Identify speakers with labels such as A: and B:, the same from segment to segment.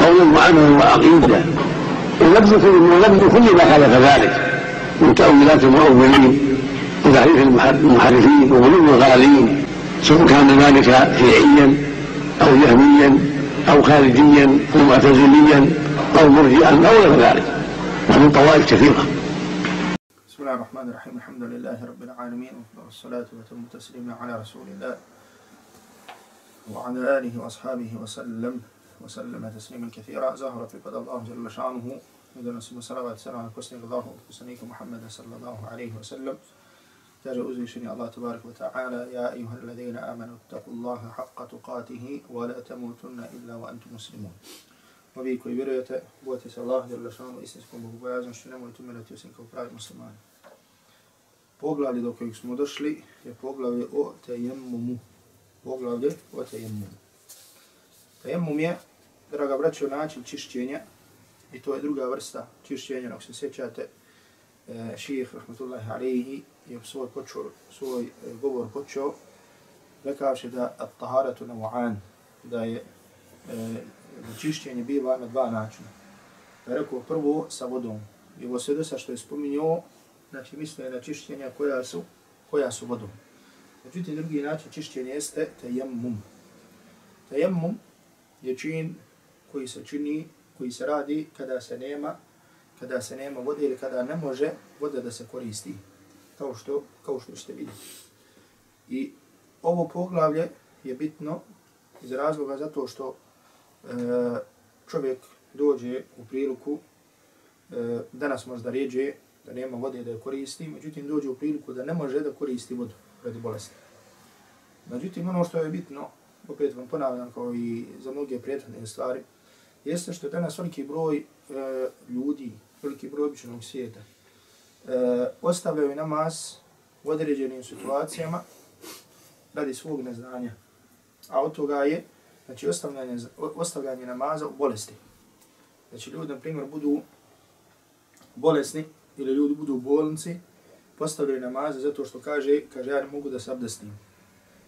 A: قولا وعملا وعقيدة. ونبذ كل كل ما خالف ذلك. من تأويلات المؤولين وتحريف المحرفين وغلو الغالين. سواء كان ذلك شيعيا أو جهميا أو خارجيا أو معتزليا أو مرجئا أو غير ذلك. ومن طوائف كثيرة.
B: بسم الله الرحمن الرحيم. الحمد لله رب العالمين والصلاة وتم تسليما على رسول الله وعلى آله وأصحابه وسلم. وسلم تسليما كثيرا. زهرة في قد الله جل شأنه. مدن اسم السلام والسلام على كسن الله وكسنيك محمد صلى الله عليه وسلم. تاج أزيشني الله تبارك وتعالى. يا أيها الذين آمنوا اتقوا الله حق تقاته ولا تموتن إلا وأنتم مسلمون. وبي كوي برية بوتي صلى الله جل شأنه إسنسكم بقبعاز وشنم ويتمنى تيسنكم براي مسلمان. Poglavlje do kojeg smo došli je poglavlje o tejemmumu. Poglavlje o tejemmumu. Tejemmum je draga braćo, način čišćenja i to je druga vrsta čišćenja, ako se sjećate, e, šijih, rahmatullahi alaihi, je svoj, počeo, svoj e, govor počeo, rekavši da at taharatu na da je e, čišćenje biva na dva načina. Pa da rekao prvo sa vodom. I ovo sve dosta što je spominjao, znači misle na čišćenja koja su, koja su vodom. Međutim, drugi način čišćenja jeste tajemmum. Tajemmum je čin koji se čini, koji se radi kada se nema, kada se nema vode ili kada ne može voda da se koristi, kao što, kao što ćete vidjeti. I ovo poglavlje je bitno iz razloga zato što e, čovjek dođe u priliku, e, danas možda ređe da nema vode da je koristi, međutim dođe u priliku da ne može da koristi vodu radi bolesti. Međutim, ono što je bitno, opet vam ponavljam kao i za mnoge prethodne stvari, jeste što danas veliki broj e, ljudi, veliki broj običnog svijeta, e, ostavljaju namaz u određenim situacijama radi svog neznanja. A od toga je znači, ostavljanje, ostavljanje namaza u bolesti. Znači ljudi, na primjer, budu bolesni ili ljudi budu u bolnici, postavljaju namaze zato što kaže, kaže ja ne mogu da se abdestim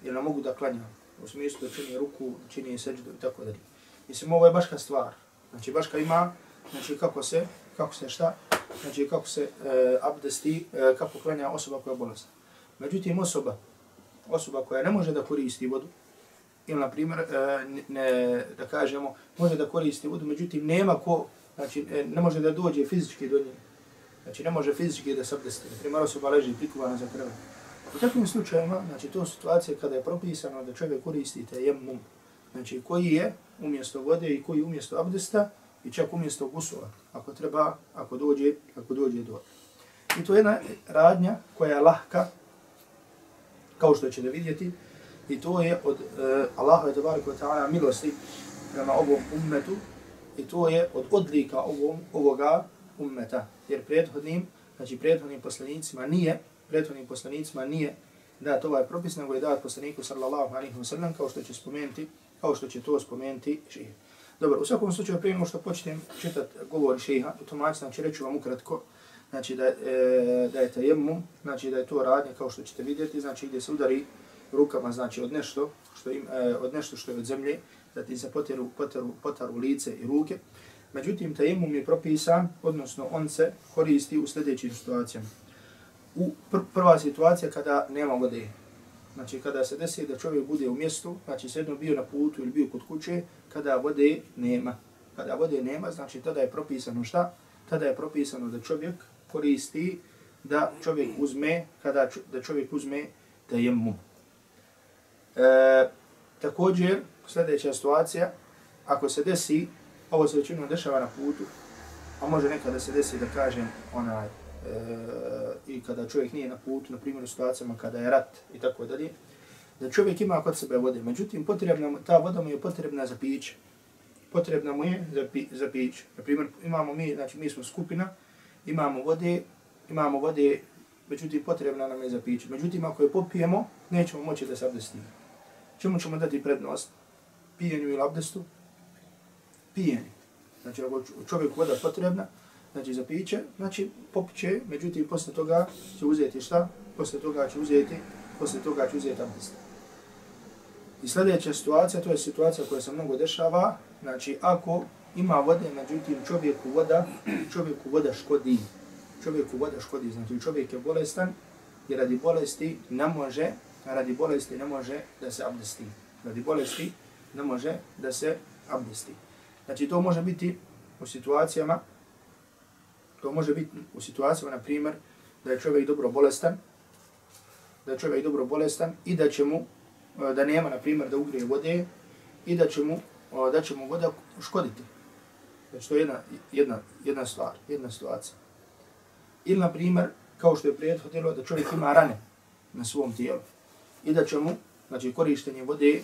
B: ili ne mogu da klanjam. U smislu da čini ruku, čini seđu i tako dalje. Mislim, ovo je baška stvar. Znači, baška ima, znači, kako se, kako se šta, znači, kako se e, abdesti, e, kako klanja osoba koja je bolesna. Međutim, osoba, osoba koja ne može da koristi vodu, ili, na primjer, e, ne, da kažemo, može da koristi vodu, međutim, nema ko, znači, e, ne može da dođe fizički do nje. Znači, ne može fizički da se abdesti. Na primjer, osoba leži prikuvana za krve. U takvim slučajima, znači, to situacije kada je propisano da čovjek koristi tejemmum, znači koji je umjesto vode i koji umjesto abdesta i čak umjesto gusula, ako treba, ako dođe, ako dođe do. I to je jedna radnja koja je lahka, kao što ćete vidjeti, i to je od uh, Allaha i tabarika ta'ala milosti prema ovom ummetu, i to je od odlika ovom, ovoga ummeta, jer prethodnim, znači prethodnim poslanicima nije, prethodnim poslanicima nije dat ovaj propis, nego je dat poslaniku sallallahu alaihi wa sallam, kao što će spomenuti kao što će to spomenuti šeha. Dobro, u svakom slučaju, prije nego što počnem čitati govor šeha, u tomači, znači reću vam ukratko, znači da, e, da je tajemum, znači da je to radnje, kao što ćete vidjeti, znači gdje se udari rukama, znači od nešto što, im, e, od nešto što je od zemlje, da ti se poteru, poteru, potaru lice i ruke. Međutim, tajemum je propisan, odnosno on se koristi u sljedećim situacijama. U pr prva situacija kada nema vode, znači kada se desi da čovjek bude u mjestu, znači sedno bio na putu ili bio kod kuće, kada vode nema. Kada vode nema, znači tada je propisano šta? Tada je propisano da čovjek koristi da čovjek uzme, kada čo, da čovjek uzme da je mu. E, također, sljedeća situacija, ako se desi, ovo se većinom dešava na putu, a može nekada se desi da kažem onaj, i kada čovjek nije na putu, na primjer u situacijama kada je rat i tako dalje, da čovjek ima kod sebe vode. Međutim, potrebna, ta voda mu je potrebna za piće. potrebna mu je za, pi, za piće. Na primjer, imamo mi, znači mi smo skupina, imamo vode, imamo vode, međutim potrebna nam je za piće. Međutim, ako je popijemo, nećemo moći da se abdestimo. Čemu ćemo dati prednost? Pijenju ili abdestu? Pijenju. Znači, ako čovjek voda potrebna, znači za piće, znači popiće, međutim, posle toga će uzeti šta? Posle toga će uzeti, posle toga će uzeti abdest. I sljedeća situacija, to je situacija koja se mnogo dešava, znači ako ima vode, međutim čovjeku voda, čovjeku voda škodi, čovjeku voda škodi, znači čovjek je bolestan i radi bolesti ne može, radi bolesti ne može da se abdesti. Radi bolesti ne može da se abdesti. Znači to može biti u situacijama, to može biti u situacijama, na primjer, da je čovjek dobro bolestan, da je čovjek dobro bolestan i da će mu, e, da nema, na primjer, da ugrije vode i da će mu, e, da će mu voda škoditi. Znači to je jedna, jedna, jedna stvar, jedna situacija. Ili, na primjer, kao što je prethodilo, da čovjek ima rane na svom tijelu i da će mu, znači, korištenje vode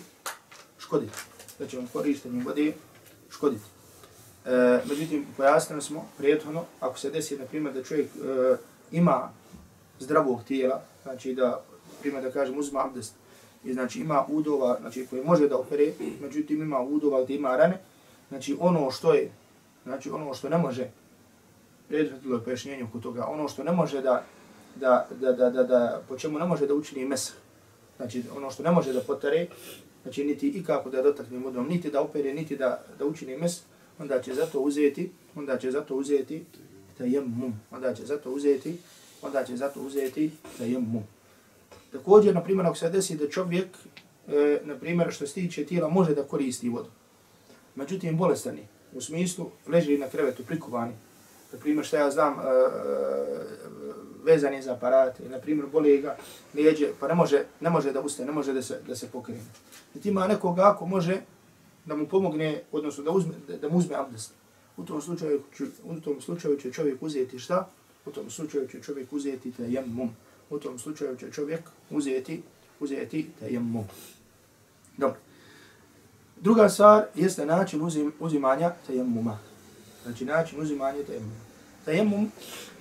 B: škoditi. Da će mu korištenje vode škoditi. E, međutim, pojasnili smo prijethodno, ono, ako se desi, na primjer, da čovjek e, ima zdravog tijela, znači da, primjer da kažem, uzma abdest, i znači ima udova, znači koje može da opere, međutim ima udova gdje ima rane, znači ono što je, znači ono što ne može, prijethodilo je pojašnjenje oko toga, ono što ne može da, da, da, da, da, da, po čemu ne može da učini mesah, znači ono što ne može da potare, znači niti i kako da dotakne vodom, niti da opere, niti da, da učini mesah, onda će zato uzeti, onda će zato uzeti tayammum, onda će zato uzeti, onda će zato uzeti tayammum. Također, na primjer, ako se desi da čovjek, e, na primjer, što se tiče tijela, može da koristi vodu. Međutim, je u smislu, leži na krevetu, prikovani. Na primjer, što ja znam, e, e je za aparat, na primjer, boli ga, lijeđe, pa ne može, ne može da ustane, ne može da se, da se pokrene. Znači, ima nekoga ako može da mu pomogne, odnosno da, uzme, da, da mu uzme abdest. U tom, slučaju, u tom slučaju će čovjek uzeti šta? U tom slučaju će čovjek uzeti tajemmum. U tom slučaju će čovjek uzeti, uzeti tajemmum. Dobro. Druga stvar jeste način uzim, uzimanja tajemmuma. Znači način uzimanja tajemmuma. Tajemmum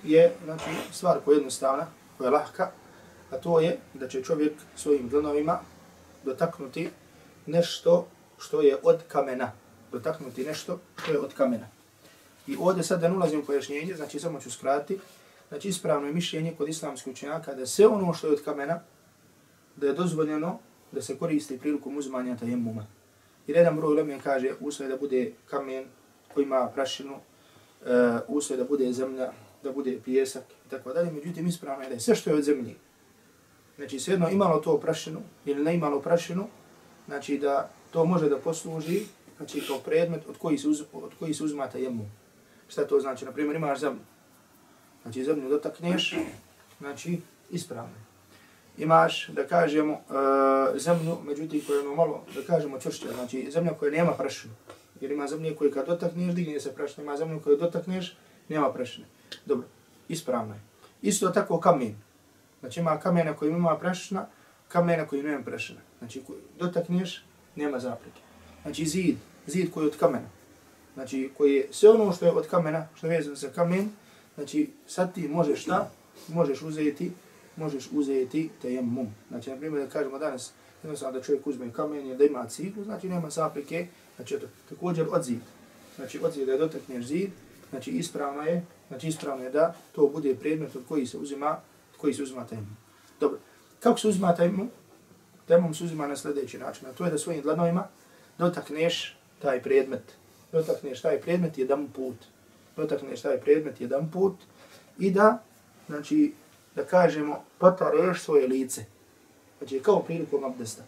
B: je znači, stvar koja je jednostavna, koja je lahka, a to je da će čovjek svojim dlanovima dotaknuti nešto što je od kamena. Dotaknuti nešto što je od kamena. I ovdje sad da ne ulazim u pojašnjenje, znači samo ću skrati, znači ispravno je mišljenje kod islamskih učenjaka da sve ono što je od kamena, da je dozvoljeno da se koristi prilikom uzmanja tajemuma. I jedan broj lemen kaže uslov da bude kamen koji ima prašinu, e, uh, uslov da bude zemlja, da bude pijesak i tako dalje. Međutim, ispravno je da je sve što je od zemlje, Znači, svejedno imalo to prašinu ili ne imalo prašinu, znači da to može da posluži znači kao predmet od koji se, uz, od koji se uzmata jemu. Šta to znači? Na primjer, imaš zemlju. Znači, zemlju dotakneš, znači, ispravno. Imaš, da kažemo, uh, zemlju, međutim, koja je ono malo, da kažemo, čvršća. Znači, zemlja koja nema prašinu. Jer ima zemlje koje kad dotakneš, digne se prašina. Ima zemlju koju dotakneš, nema prašine. Dobro, ispravno je. Isto tako kamen. Znači, ima kamena koji ima prašina, kamena koji nema prašina. Znači, dotakneš, nema zapreke. Znači zid, zid koji je od kamena. Znači koji je sve ono što je od kamena, što je vezano za kamen, znači sad ti možeš šta? Možeš uzeti, možeš uzeti tejemmum. Znači na primjer da kažemo danas, jednostavno da čovjek uzme kamen ili da ima ciklu, znači nema zapreke, znači eto, također od zid. Znači od zid da dotakneš zid, znači ispravno je, znači ispravno je da to bude predmet od koji se uzima, od koji se uzima tejemmum. Dobro, kako se uzima tejemmum? Temom se uzima na sljedeći način, a to je da svojim dlanovima dotakneš taj predmet. Dotakneš taj predmet jedan put. Dotakneš taj predmet jedan put i da, znači, da kažemo, potareš svoje lice. Znači, kao prilikom abdesta.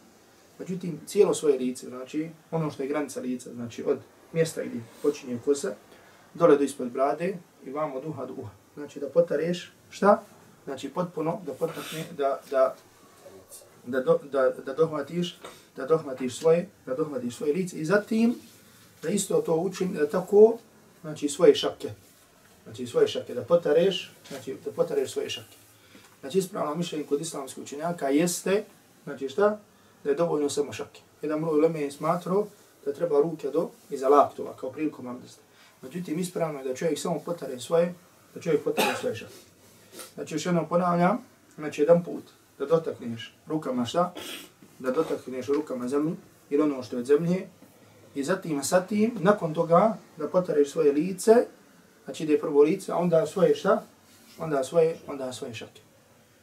B: Međutim, cijelo svoje lice, znači, ono što je granica lica, znači, od mjesta gdje počinje kosa, dole do ispod brade i vamo od uha do uha. Znači, da potareš, šta? Znači, potpuno da potakne, da, da da, do, da, da dohvatiš da dohvatiš svoje da dohvatiš svoje lice i zatim da isto to učin da tako znači svoje šapke. znači svoje šapke, da potareš znači da potareš svoje šapke. znači ispravno mišljenje kod islamskih učenjaka jeste znači šta da je dovoljno samo šapke. jedan broj leme je smatrao da treba ruke do iza laptova, kao prilikom abdesta. Međutim, ispravno je da čovjek samo potare svoje, da čovjek potare svoje šapke. Znači, još jednom ponavljam, znači, jedan put da dotakneš rukama šta? Da dotakneš rukama zemlju ili ono što je od zemlje i zatim sa tim, nakon toga, da potareš svoje lice, znači da je prvo lice, a onda svoje šta? Onda svoje, onda svoje šake.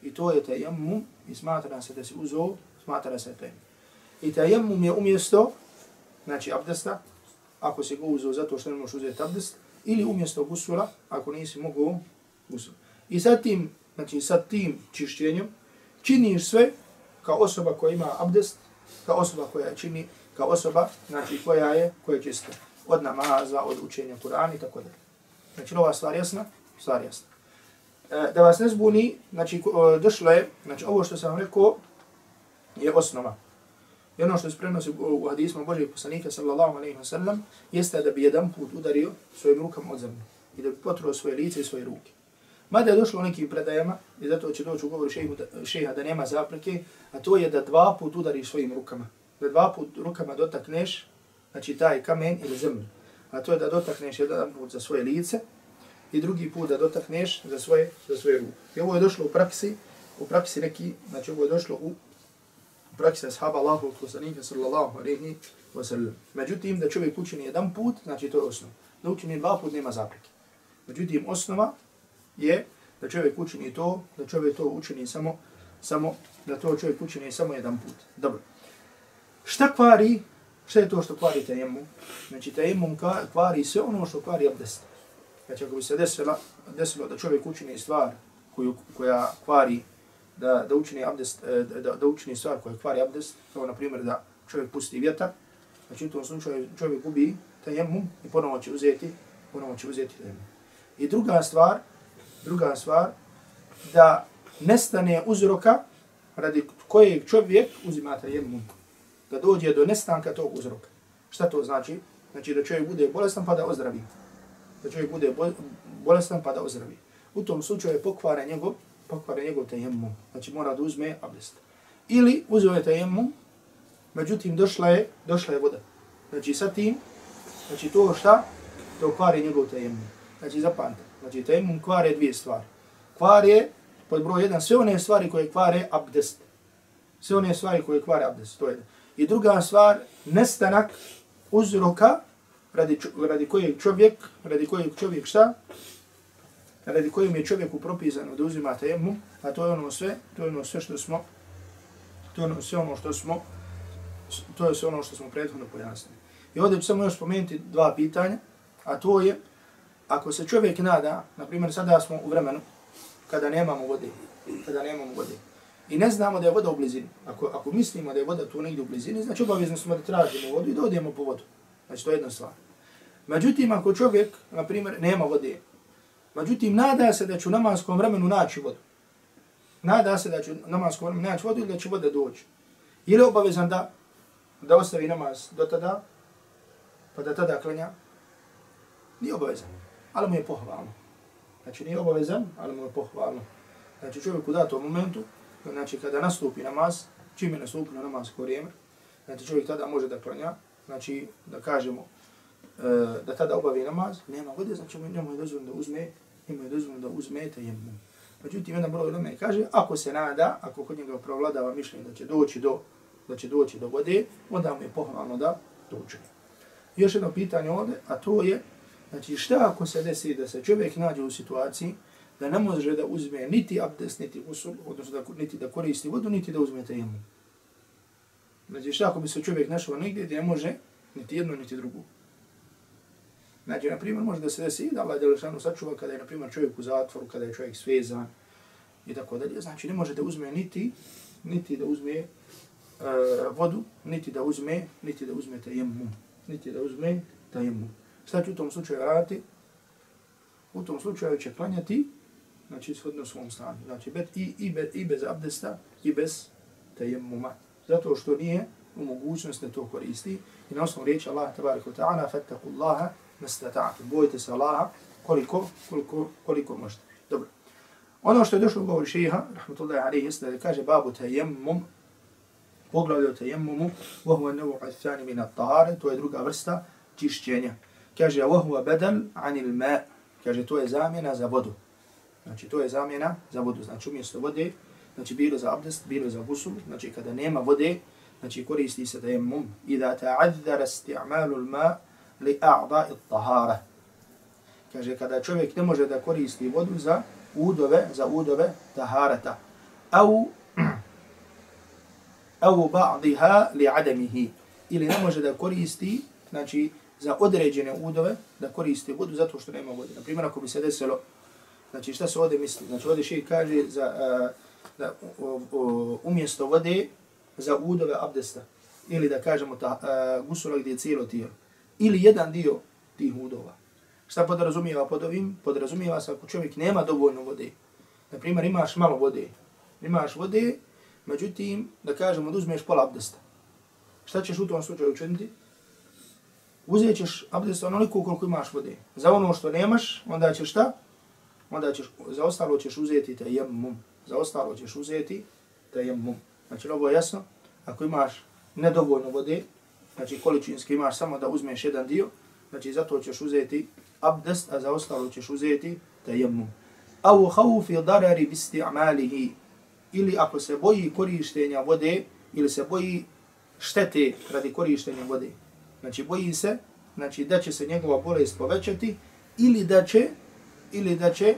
B: I to je tejemmum i smatra se da si uzo, smatra se tejemmum. I tejemmum je umjesto, znači abdesta, ako si ga uzo zato što ne možeš uzeti abdest, ili umjesto gusula, ako nisi mogu gusul. I sa tim, znači sa tim čišćenjem, činiš sve kao osoba koja ima abdest, kao osoba koja čini, kao osoba znači, koja je koja je čista. Od namaza, od učenja Kur'ana i tako dalje. Znači, ova stvar jasna? Stvar jasna. E, da vas ne zbuni, znači, e, došlo je, znači, ovo što sam rekao je osnova. I ono što se prenosi u hadismu Božeg poslanika, sallallahu alaihi wa sallam, jeste da bi jedan put udario svojim rukama od zemlje i da bi potruo svoje lice i svoje ruke. Mada je došlo u nekim predajama, i zato će doći u govoru šeha da nema zapreke, a to je da dva put udariš svojim rukama. Da dva put rukama dotakneš, znači taj kamen ili zemlju. A to je da dotakneš jedan put za svoje lice i drugi put da dotakneš za svoje, za svoje ruke. I ovo je došlo u praksi, u praksi neki, znači ovo je došlo u praksi ashaba Allahu poslanika sallallahu alaihi wa sallam. Međutim, da čovjek učini jedan put, znači to je osnov. Da učini dva put nema zapreke. Međutim, osnova je da čovjek učini to, da čovjek to učini samo, samo da to čovjek učini samo jedan put. Dobro. Šta kvari? Šta je to što kvari tajemum? Znači tajemum kvari sve ono što kvari abdest. Znači ako bi se desilo, desilo da čovjek učini stvar koju, koja kvari da, da učini abdest, e, da, da učini stvar koja kvari abdest, kao na primjer da čovjek pusti vjetar, znači u tom slučaju čovjek gubi tajemum i ponovo će uzeti, ponovo će uzeti tajemum. I druga stvar, druga stvar, da nestane uzroka radi kojeg čovjek uzima tajemum. Da dođe do nestanka tog uzroka. Šta to znači? Znači da čovjek bude bolestan pa da ozdravi. Da čovjek bude bolestan pa da ozdravi. U tom slučaju je pokvara njegov, pokvara njegov tajemum. Znači mora da uzme abdest. Ili uzeo je tajemum, međutim došla je, došla je voda. Znači sa tim, znači to šta? To kvari njegov tajemum. Znači zapamte. Znači, tejmum kvare dvije stvari. Kvare, pod broj jedan, sve one stvari koje kvare abdest. Sve one stvari koje kvare abdest. To je. I druga stvar, nestanak uzroka radi, radi kojeg čovjek, radi kojeg čovjek šta? Radi kojim je čovjeku propisano da uzima tejmum, a to je ono sve, to je ono sve što smo, to je ono sve ono što smo, to je sve ono što smo prethodno pojasnili. I ovdje ću samo još spomenuti dva pitanja, a to je, ako se čovjek nada, na primjer sada smo u vremenu kada nemamo vode, kada nemamo vode, i ne znamo da je voda u blizini, ako, ako mislimo da je voda tu negdje u blizini, znači obavezno smo da tražimo vodu i da odemo po vodu. Znači to je jedna stvar. Međutim, ako čovjek, na primjer, nema vode, međutim, nada se da će u namanskom vremenu naći vodu. Nada se da će u namanskom vremenu naći vodu ili da će voda doći. Ili obavezan da, da ostavi namaz do tada, pa da tada klanja, nije obavezan ali mu je pohvalno. Znači nije obavezan, ali mu je pohvalno. Znači čovjek u datom momentu, znači kada nastupi namaz, čim je nastupi na namazko vrijeme, znači čovjek tada može da klanja, znači da kažemo e, da tada obavi namaz, nema vode, znači njemu je dozvoljeno da uzme, njemu je dozvoljeno da uzme tejemmu. Međutim, jedan broj ljudima kaže, ako se nada, ako kod njega provladava mišljenje da će doći do, da će doći do vode, onda mu je pohvalno da to dođe. Još jedno pitanje ovdje, a to je, Znači šta ako se desi da se čovjek nađe u situaciji da ne može da uzme niti abdest, niti usul, odnosno da, niti da koristi vodu, niti da uzme tejemu. Znači šta ako bi se čovjek našao negdje gdje može niti jedno, niti drugo. Znači, na primjer, može da se desi da Allah Đelešanu sačuva kada je, na primjer, čovjek u zatvoru, kada je čovjek svezan i tako dalje. Znači, ne može da uzme niti, niti da uzme uh, vodu, niti da uzme, niti da uzme tajemu. Niti da uzme tajemu. Šta će u tom slučaju raditi? U tom slučaju će klanjati, znači shodno svom stanju, znači bet i, i, be, i bez abdesta i bez tajemuma. Zato što nije u mogućnosti to koristi. I na osnovu riječi Allah, tabarika ta'ala, fattaku Allaha, nastata'atu. Bojte se Allaha koliko, koliko, koliko možete. Dobro. Ono što je došlo u govoru šeha, rahmatullahi alaihi, jeste da kaže babu tajemum, o tajemumu, vohu ennevu al-thani min at-tahare, to je druga vrsta čišćenja. Kaže, وهو بدل عن الماء, kaže, to je zamjena za vodu. Znači, to je zamjena za vodu. Znači, umjesto vode, znači, bilo za abdest, bilo za gusul, znači, kada nema vode, znači, koristi se tejemmum. Ida ta'adzara isti'malu l-ma li a'da'i tahara. Kaže, kada čovjek ne može da koristi vodu za udove, za udove taharata. Au au ba'diha li adamihi ili ne može da koristi znači za određene udove da koriste vodu zato što nema vode. Na primjer ako bi se desilo znači šta se ovdje misli? Znači ovdje še kaže za a, da o, o, umjesto vode za udove abdesta ili da kažemo ta a, gusula gdje je cijelo tijelo ili jedan dio tih udova. Šta podrazumijeva pod ovim? Podrazumijeva se ako čovjek nema dovoljno vode. Na primjer imaš malo vode. Imaš vode, Međutim, da kažemo da uzmeš pola abdesta. Šta ćeš u tom slučaju učiniti? Uzet ćeš abdest onoliko koliko imaš vode. Za ono što nemaš, onda ćeš šta? Onda ćeš, za ostalo ćeš uzeti tajemmum. Za ostalo ćeš uzeti tajemmum. Znači, ovo je jasno. Ako imaš nedovoljno vode, znači količinski imaš samo da uzmeš jedan dio, znači zato ćeš uzeti abdest, a za ostalo ćeš uzeti tajemmum. Au haufi darari bisti amalihi ili ako se boji korištenja vode ili se boji štete radi korištenja vode. Znači boji se, znači da će se njegova bolest povećati ili da će ili da će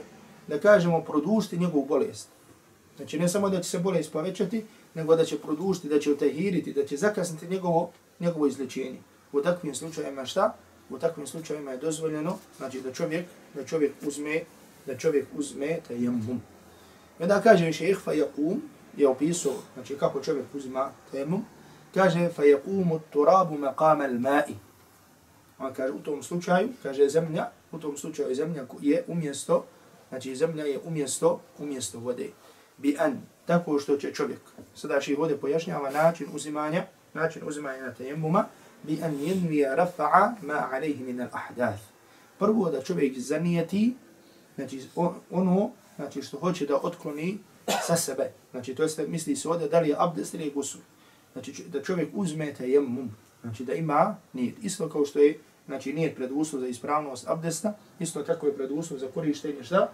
B: da kažemo produšiti njegovu bolest. Znači ne samo da će se bolest povećati, nego da će produšiti, da će otehiriti, da će zakasniti njegovo njegovo izlečenje. U takvim slučajevima šta? U takvim slučajevima je dozvoljeno, znači da čovjek da čovjek uzme da čovjek uzme tayammum. I onda kaže šeheh fa yakum, je opisao, znači kako čovjek uzima temu, kaže fa yaqumu turabu maqama al-ma'i. On kaže u tom slučaju, kaže zemlja, u tom slučaju zemlja je umjesto, znači zemlja je umjesto, umjesto vode. Bi an, tako što će čovjek, sada še vode pojašnjava način uzimanja, način uzimanja na tejemuma, bi an yenvija rafa'a ma alayhi min al-ahdath. Prvo da čovjek zanijeti, znači ono znači što hoće da otkloni sa sebe. Znači to jeste misli se ovdje da li je abdest ili gusul. Znači da čovjek uzme tejemmum, znači da ima nijet. Isto kao što je znači nijet preduslov za ispravnost abdesta, isto tako je preduslov za korištenje šta?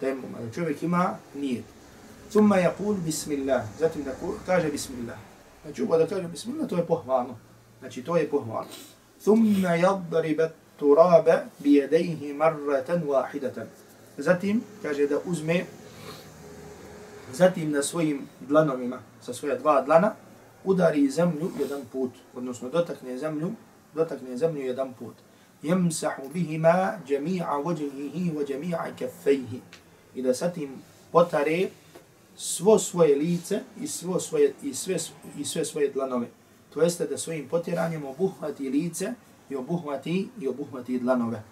B: Tejemmum. Da čovjek ima nijet. Thumma yaqul bismillah. Zatim da kaže bismillah. Znači ovo da kaže bismillah to je pohvalno. Znači to je pohvalno. Thumma yadriba turaba bi yadayhi marratan wahidatan. Zatim, kaže da uzme, zatim na svojim dlanovima, sa svoja dva dlana, udari zemlju jedan put, odnosno dotakne zemlju, dotakne zemlju jedan put. Jemsahu bihima jami'a wajhihi wa jami'a kaffejhi. I da satim potare svo svoje lice i, svo svoje, i, sve, i sve svoje dlanove. To jeste da svojim potiranjem obuhvati lice i obuhvati i obuhvati dlanove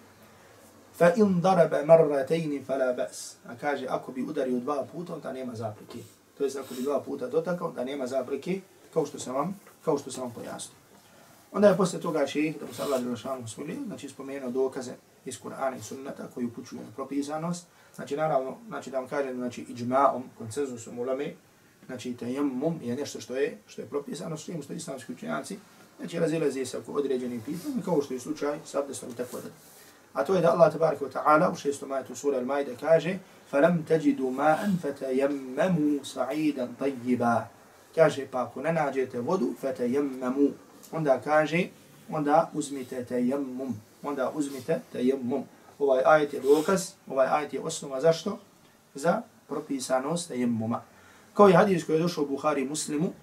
B: fa in daraba marratayn fala ba's a kaže ako bi udario dva puta onda nema zapreke to jest ako bi dva puta dotakao da nema zapreke kao što sam vam kao što sam vam pojasnio onda je posle toga šejh da se Allah dželešanu smili znači spomenuo dokaze iz Kur'ana i Sunneta koji upućuju na propisanost znači naravno znači da vam kažem znači ijma'om konsenzusom ulame znači tayammum je nešto što je što je propisano s tim što islamski učenjaci znači razilaze se oko određenih pitanja kao što je slučaj sa abdestom i tako dalje A to je da Allah tabaraka wa ta'ala u šestom ajetu sura Al-Majda kaže فَلَمْ تَجِدُوا مَاءً فَتَيَمَّمُوا سَعِيدًا طَيِّبًا kaže pa ako ne nađete vodu fete jemmemu onda kaže onda uzmite te jemmum onda uzmite te jemmum ovaj ajet je dokaz ovaj ajet je osnova zašto? Za propisanost te jemmuma kao je hadis koji je došao Buhari muslimu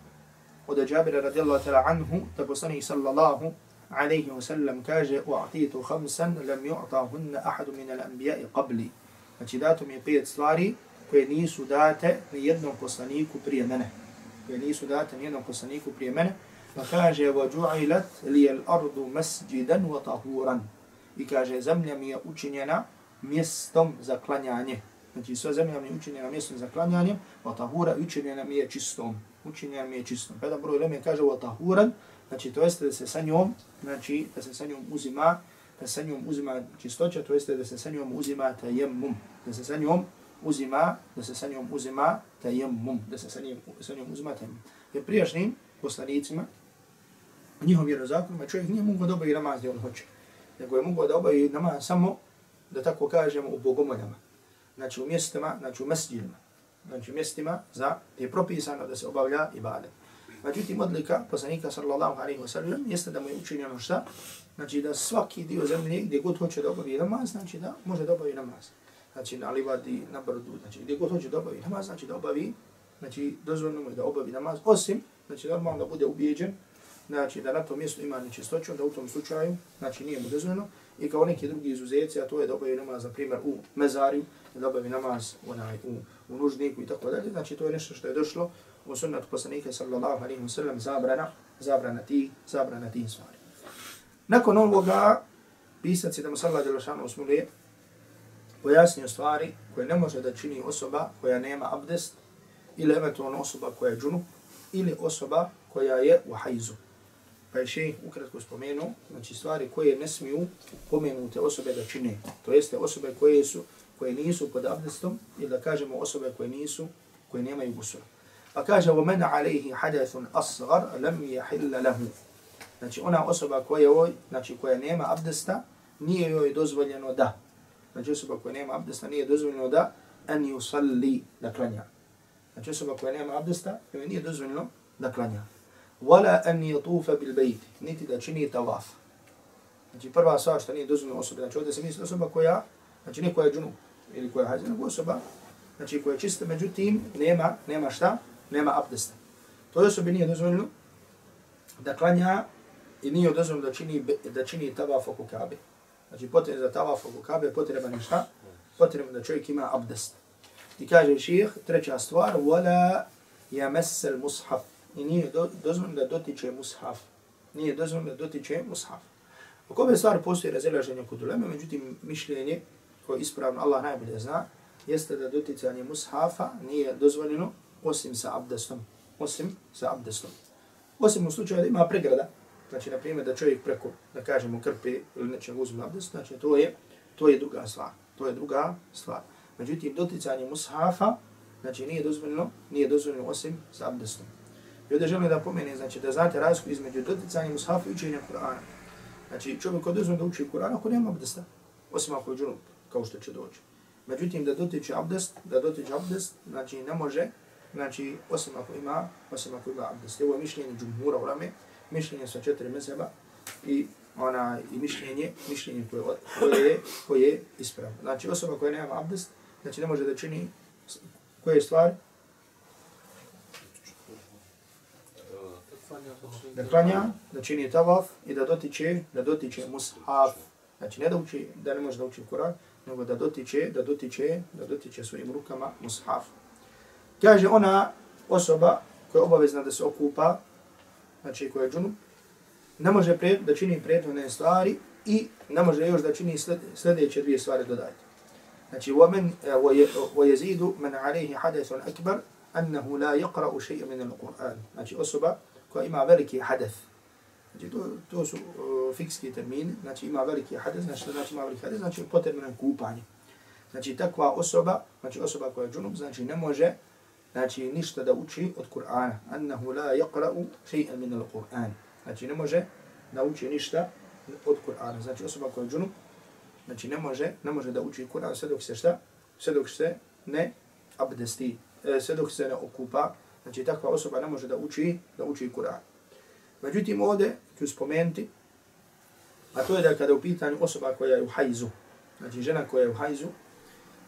B: od Jabira radijallahu ta'ala anhu da poslanih sallallahu عليه وسلم كاجة أعطيت خمسا لم يعطاهن أحد من je قبلي stvari koje nisu date ni jednom poslaniku prije mene Koje nisu date ni jednom poslaniku prije mene. Pa kaže وَجُعِلَتْ لِيَ الْأَرْضُ مَسْجِدًا وَطَهُورًا I kaže zemlja mi je učinjena mjestom za klanjanje. Znači sva zemlja mi je učinjena mjestom za klanjanje. وَطَهُورًا učinjena mi je čistom. Učinjena mi je čistom. Pa jedan broj leme kaže وَطَهُورًا znači to jeste da se sa njom, znači da se sa njom uzima, da se sa njom uzima čistoća, to jeste da se sa njom uzima tajemmum, da se sa njom uzima, da se sa njom uzima tajemmum, da se sa njom, sa njom uzima tajemmum. Jer prijašnjim poslanicima, njihovim vjerozakonima, čovjek nije mogao da obavi namaz gdje on hoće. Nego je mogao da obavi namaz samo, da tako kažemo, u bogomoljama. Znači u mjestima, znači u mesđinima. Znači u mjestima za, je propisano da se obavlja ibadet. Međutim, odlika poslanika sallallahu alaihi wa sallam jeste da mu je učinjeno šta? Znači da svaki dio zemlje gdje god hoće da obavi namaz, znači da može da obavi namaz. Znači na livadi, na brdu, znači gdje god hoće da obavi namaz, znači da obavi, znači dozvoljno mu je da obavi namaz, osim, znači normalno da bude ubijeđen, znači da na tom mjestu ima nečistoću, da u tom slučaju, znači nije mu dozvoljno, i kao neki drugi izuzeci, a to je da obavi namaz, na primjer, u mezariju, da obavi namaz onaj, u, u nužniku i tako dalje, znači to je nešto što je došlo u sunnetu poslanika sallallahu alaihi wa sallam zabrana, zabrana ti, zabrana ti stvari. Nakon ovoga, pisac je da mu sallallahu alaihi wa sallam pojasnio stvari koje ne može da čini osoba koja nema abdest, ili eventualno osoba koja je džunu, ili osoba koja je u hajzu. Pa je šeih ukratko spomenuo, znači stvari koje ne smiju pomenute osobe da čine. To jeste osobe koje su koje nisu pod abdestom, ili da kažemo osobe koje nisu, koje nemaju gusula. Pa kaže, وَمَنَ عَلَيْهِ حَدَثٌ أَصْغَرْ لَمْ يَحِلَّ لَهُ Znači, ona osoba koja, je, znači, koja nema abdesta, nije joj dozvoljeno da. znači osoba koja nema abdesta nije dozvoljeno da an yusalli da klanja. Znači osoba koja nema abdesta nije dozvoljeno da klanja. Wala an yatufa bil bayt, niti da čini tawaf. Znači prva stvar što nije dozvoljeno osobi, znači ovdje se misli osoba koja, znači neko je džunu ili koja je nego osoba, znači koja je čista, međutim nema nema šta, nema abdesta. To je osobi nije dozvoljeno da klanja i nije dozvoljeno da čini da čini tawaf oko Kabe. Znači potrebno za tavaf oko kabe potreban je šta? Potrebno da čovjek ima abdest. I kaže ših, treća stvar, wala yamassal mushaf. I nije do, dozvoljeno da dotiče mushaf. Nije dozvoljeno da dotiče mushaf. Oko ove stvari postoji razilaženje kod uleme, međutim mišljenje koje ispravno Allah najbolje zna, jeste da doticanje mushafa nije dozvoljeno osim sa abdestom. Osim sa abdestom. Osim u slučaju da ima pregrada, znači na primjer da čovjek preko, da kažemo krpe ili nečeg uzme abdest, znači to je, to je druga stvar. To je druga stvar. Međutim, doticanje mushafa, znači nije dozvoljeno, nije dozvoljeno osim sa abdestom. I ovdje želim da pomene, znači da znate razliku između doticanja mushafa i učenja Kur'ana. Znači čovjek kod dozvoljeno da uči Kur'an, ako nema abdesta, osim ako je džunup, kao što će doći. Međutim, da dotiče abdest, da dotiče abdest, znači ne može, znači osim ako ima, osim ako ima abdest. Ovo je mišljenje džumhura ulame, mišljenje sa četiri mezheba i ona i mišljenje, mišljenje koje, koje, je, koje je ispravno. Znači osoba koja nema abdest, znači ne može da čini koje stvari? Da klanja, da čini tavaf i da dotiče, da dotiče mushaf. Znači ne da uči, da ne može da uči Kur'an, nego da dotiče, da dotiče, da dotiče svojim rukama mushaf. Kaže ona osoba koja je obavezna da se okupa, znači koja je džunup, ne može pred, da čini prethodne stvari i ne može još da čini sljedeće dvije stvari dodati. Znači, وَمَنْ وَيَزِيدُ مَنْ عَلَيْهِ حَدَثٌ أَكْبَرٌ أَنَّهُ لَا يَقْرَأُ شَيْءً مِنَ الْقُرْآنِ Znači, osoba koja ima veliki hadeth. Znači, to, to su uh, fikski termini. Znači, ima veliki hadeth. Znači, znači ima veliki hadeth. Znači, potrebno je kupanje. Znači, takva osoba, znači osoba koja je džunup, znači ne može znači ništa da uči od Kur'ana. Annahu la yaqra'u shay'an min al-Qur'an. Znači ne može da uči ništa od Kur'ana. Znači osoba koja je džunup, znači ne može, ne može da uči Kur'an sve dok se šta? Sve dok se ne abdesti, e, sve dok se ne okupa. Znači takva osoba ne može da uči, da uči Kur'an. Međutim ovdje ću spomenuti, a to je da kada je u pitanju osoba koja je u hajzu, znači žena koja je u hajzu,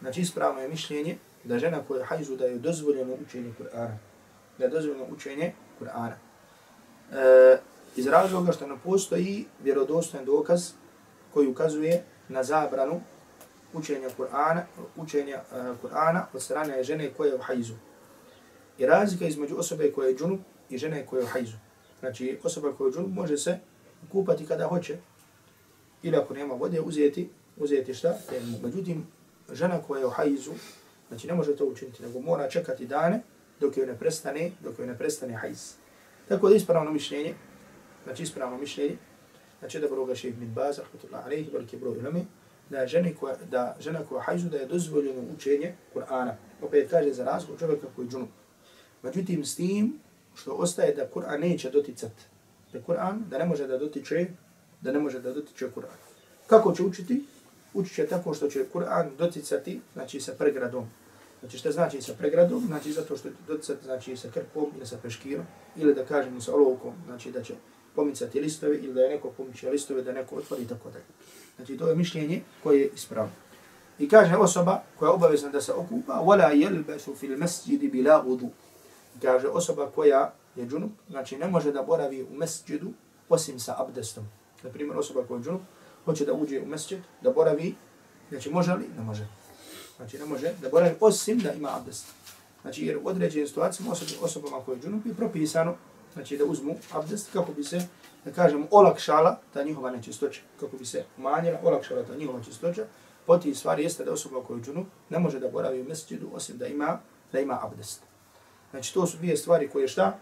B: znači ispravno je mišljenje da žena koja hajzu da je dozvoljeno učenje Kur'ana. Da je dozvoljeno učenje Kur'ana. E, iz razloga što ne postoji vjerodostojan dokaz koji ukazuje na zabranu učenja Kur'ana, učenja uh, Kur'ana od strane žene koje je u hajzu. I razlika između osobe koja je džunup i žene koja je u hajzu. Znači, osoba koja je džunup može se kupati kada hoće ili ako nema vode uzeti, uzeti šta? Međutim, žena koja je u hajzu, Znači ne može to učiniti, nego mora čekati dane dok joj ne prestane, dok joj ne prestane hajz. Tako da ispravno mišljenje, znači ispravno mišljenje, znači da broga šeik min baza, rahmatullahi alaihi, veliki broj ulami, da žene koja, da žena koja hajzu da je dozvoljeno učenje Kur'ana. Opet kaže za razgoj čovjeka koji je džunup. Međutim, s tim što ostaje da Kur'an neće doticati. Da Kur'an da ne može da dotiče, da ne može da dotiče Kur'an. Kako će učiti? Učit će tako što će Kur'an doticati, znači sa pregradom. Znači što znači sa pregradom? Znači zato što doticati znači sa krpom ili sa peškirom ili da kažemo sa olovkom, znači da će pomicati listove ili da je neko pomiče listove, da neko otvori i tako dalje. Znači to je mišljenje koje je ispravno. I kaže osoba koja je obavezna da se okupa, wala yalbasu fil masjid bila wudu. Kaže osoba koja je džunup, znači ne može da boravi u mesđidu osim sa abdestom. Na primjer, osoba koja je džunup, hoće da uđe u mesdžid, da boravi, znači može li? Ne može. Znači ne može da boravi osim da ima abdest. Znači jer u određenim situacijama osobi, osobama koje je džunup je propisano znači da uzmu abdest kako bi se, da kažemo, olakšala ta njihova nečistoća, kako bi se umanjila, olakšala ta njihova nečistoća, poti stvari jeste da osoba koju džunup ne može da boravi u mesjidu osim da ima, da ima abdest. Znači to su dvije stvari koje šta?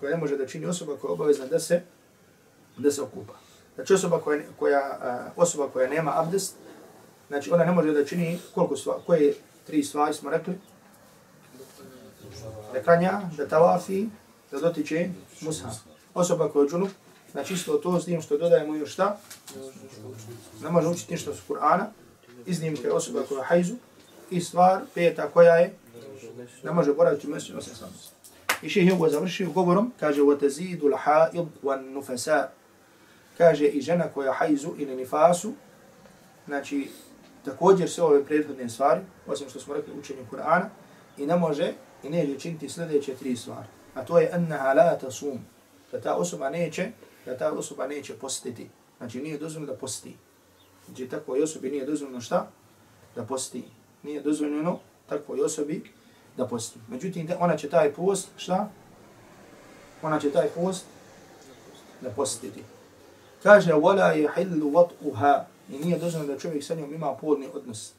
B: Koje ne može da čini osoba koja je obavezna da se, da se okupa. Znači osoba koja, koja, osoba koja nema abdest, znači ona ne može da čini koliko stvari, koje tri stvari smo rekli? Da klanja, da tavafi, da dotiče mushaf. Osoba koja je džunup, znači isto to s tim što dodajemo još šta? Ne može učiti ništa s Kur'ana, iznimke osoba koja je hajzu, i stvar peta koja je, ne može boraviti mjesečno osim sam. I šeh je ovo završio govorom, kaže, وَتَزِيدُ الْحَائِضْ وَالنُّفَسَا Kaže, i žena koja hajzu ili nifasu, znači, također se ove prethodne stvari, osim što smo rekli učenje Kur'ana, i ne može, i neće činiti sljedeće tri stvari a to je enneha la tasum, da ta osoba neće, da ta osoba neće postiti. Znači nije dozvoljeno da posti. Znači takvoj osobi nije dozvoljeno šta? Da posti. Nije dozvoljeno takvoj osobi da posti. Međutim, ona će taj post, šta? Ona će taj post da postiti. Kaže, وَلَا يَحِلُّ wat'uha. I nije dozvoljeno da čovjek sa njom ima polni odnos.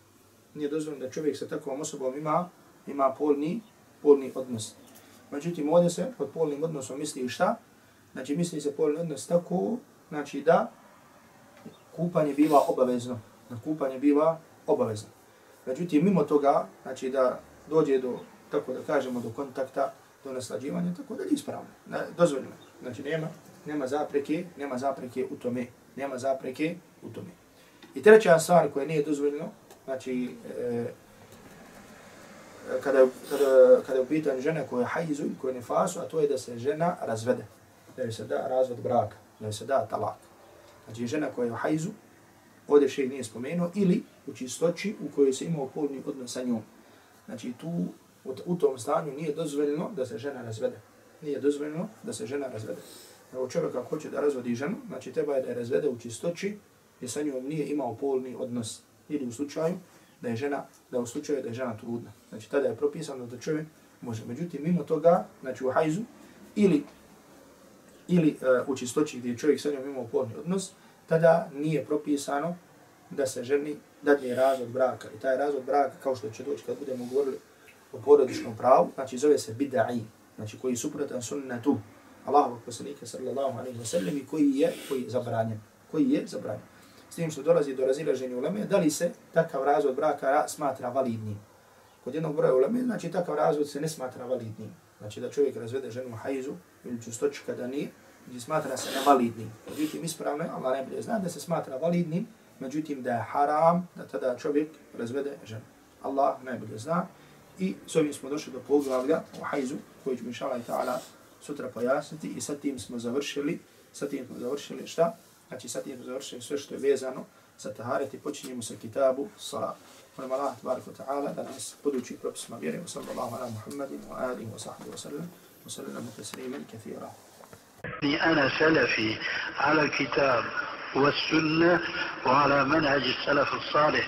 B: Nije dozvoljeno da čovjek sa takvom osobom ima, ima polni, polni odnos. Međutim, ovdje se pod polnim odnosom misli šta? Znači, misli se polni odnos tako, znači da kupanje biva obavezno. Da kupanje biva obavezno. Međutim, mimo toga, znači da dođe do, tako da kažemo, do kontakta, do naslađivanja, tako da je ispravno. Dozvoljeno. Znači, nema, nema zapreke, nema zapreke u tome. Nema zapreke u tome. I treća stvar koja nije dozvoljeno, znači, e, e kada, kada, kada je u pitanju žene koja je hajzu i koja je nefasu, a to je da se žena razvede. Da se da razvod braka, da se da talak. Znači žena koja je u hajzu, ovdje še nije spomenuo, ili u čistoći u kojoj se imao polni odnos sa njom. Znači tu, u tom stanju nije dozvoljeno da se žena razvede. Nije dozvoljeno da se žena razvede. Evo čovjek ako hoće da razvodi ženu, znači treba je da je razvede u čistoći, jer sa njom nije imao polni odnos. Ili u slučaju da je žena, da u slučaju da je žena trudna. Znači tada je propisano da čovjek može. Međutim, mimo toga, znači u hajzu, ili, ili uh, u čistoći gdje je čovjek sa njom imao polni odnos, tada nije propisano da se ženi dadne razvod braka. I taj razvod braka, kao što će doći kad budemo govorili o porodičnom pravu, znači zove se bidai, znači koji je suprotan sunnetu Allahovog poslanika sallallahu alaihi wa sallam i koji je, koji je zabranjen. Koji je zabranjen s tim što dolazi do razilaženja uleme, da li se takav razvod braka smatra validnim. Kod jednog broja uleme, znači takav razvod se ne smatra validnim. Znači da čovjek razvede ženu u hajzu ili čustoću kada nije, gdje smatra se nevalidnim. Međutim, ispravno je, Allah najbolje zna da se smatra validnim, međutim da je haram da tada čovjek razvede ženu. Allah najbolje zna. I s ovim smo došli do poglavlja u hajzu, koji ćemo inša ta'ala sutra pojasniti i sa tim smo završili, sa tim smo završili šta? Znači sad je završen sve što je vezano sa taharet i počinjemo sa kitabu sa Molim Allah, tbaraka ta'ala, da nas poduči propisima vjere. Wa sallallahu ala Muhammadin wa alihi wa sahbihi wa sallam. Wa sallam tasliman kathira.
C: أنا سلفي على الكتاب والسنة وعلى منهج السلف الصالح